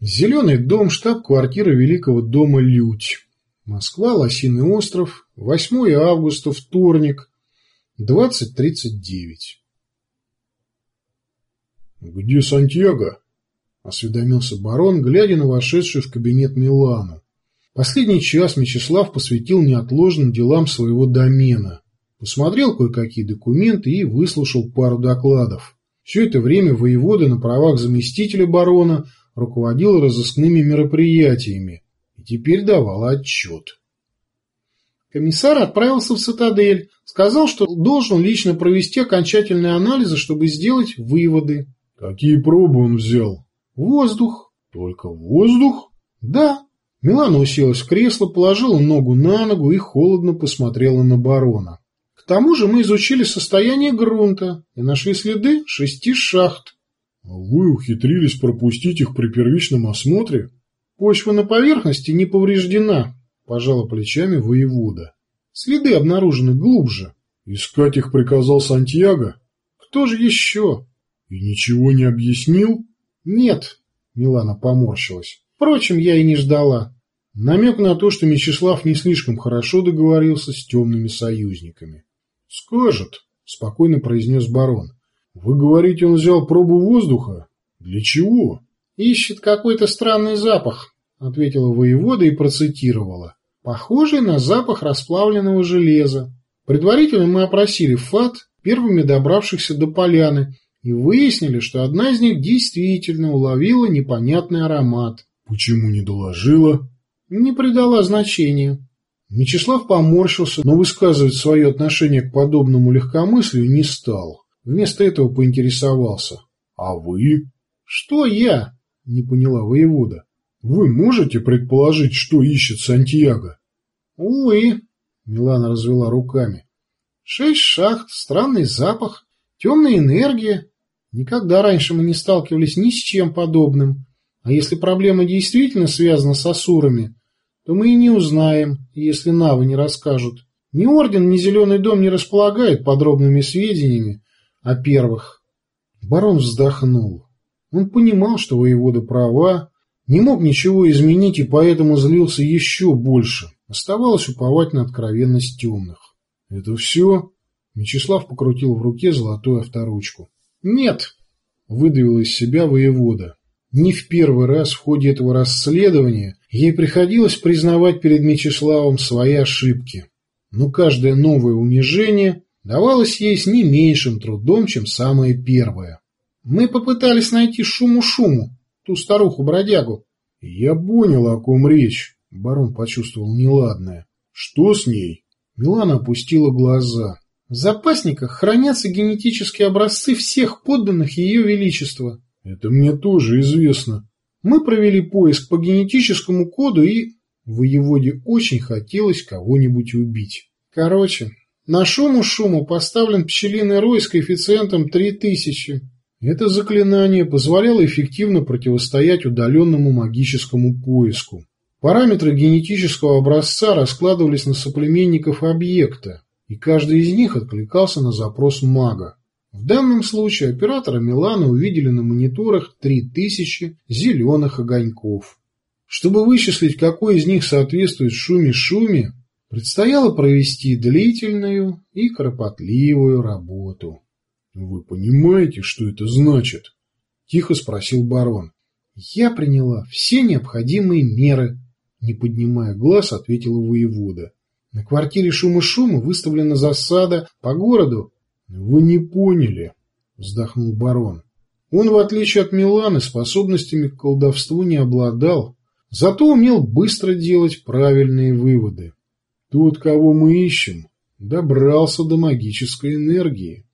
Зеленый дом, штаб-квартира Великого дома «Людь». Москва, Лосиный остров, 8 августа, вторник, 20.39. «Где Сантьяго?» — осведомился барон, глядя на вошедшую в кабинет Милану. Последний час Мечислав посвятил неотложным делам своего домена. Посмотрел кое-какие документы и выслушал пару докладов. Все это время воевода на правах заместителя барона руководил разыскными мероприятиями и теперь давал отчет. Комиссар отправился в цитадель, сказал, что должен лично провести окончательные анализы, чтобы сделать выводы. Какие пробы он взял? Воздух. Только воздух? Да. Милана уселась в кресло, положила ногу на ногу и холодно посмотрела на барона. К тому же мы изучили состояние грунта и нашли следы шести шахт. А вы ухитрились пропустить их при первичном осмотре? Почва на поверхности не повреждена, пожала плечами воевода. Следы обнаружены глубже. Искать их приказал Сантьяго? Кто же еще? И ничего не объяснил? Нет, Милана поморщилась. Впрочем, я и не ждала. Намек на то, что Мечислав не слишком хорошо договорился с темными союзниками. «Скажет», — спокойно произнес барон. «Вы говорите, он взял пробу воздуха? Для чего?» «Ищет какой-то странный запах», — ответила воевода и процитировала. «Похожий на запах расплавленного железа. Предварительно мы опросили ФАТ, первыми добравшихся до поляны, и выяснили, что одна из них действительно уловила непонятный аромат. Почему не доложила? Не придала значения. Мечислав поморщился, но высказывать свое отношение к подобному легкомыслию не стал. Вместо этого поинтересовался. А вы? Что я? Не поняла воевода. Вы можете предположить, что ищет Сантьяго? Увы, Милана развела руками. Шесть шахт, странный запах, темная энергия, Никогда раньше мы не сталкивались ни с чем подобным. А если проблема действительно связана с асурами, то мы и не узнаем, если навы не расскажут. Ни Орден, ни Зеленый дом не располагают подробными сведениями о первых. Барон вздохнул. Он понимал, что воевода права, не мог ничего изменить и поэтому злился еще больше. Оставалось уповать на откровенность темных. «Это все?» Мечислав покрутил в руке золотую авторучку. «Нет», — выдавил из себя воевода. Не в первый раз в ходе этого расследования ей приходилось признавать перед Мечиславом свои ошибки. Но каждое новое унижение давалось ей с не меньшим трудом, чем самое первое. Мы попытались найти шуму-шуму, ту старуху-бродягу. — Я понял, о ком речь. Барон почувствовал неладное. — Что с ней? Милана опустила глаза. В запасниках хранятся генетические образцы всех подданных Ее Величества. Это мне тоже известно. Мы провели поиск по генетическому коду и... Воеводе очень хотелось кого-нибудь убить. Короче, на шуму-шуму поставлен пчелиный рой с коэффициентом 3000. Это заклинание позволяло эффективно противостоять удаленному магическому поиску. Параметры генетического образца раскладывались на соплеменников объекта, и каждый из них откликался на запрос мага. В данном случае операторы Милана увидели на мониторах 3000 зеленых огоньков. Чтобы вычислить, какой из них соответствует шуме-шуме, предстояло провести длительную и кропотливую работу. «Вы понимаете, что это значит?» – тихо спросил барон. «Я приняла все необходимые меры», – не поднимая глаз, ответила воевода. На квартире шума-шума выставлена засада по городу. — Вы не поняли, — вздохнул барон. Он, в отличие от Миланы, способностями к колдовству не обладал, зато умел быстро делать правильные выводы. Тот, кого мы ищем, добрался до магической энергии.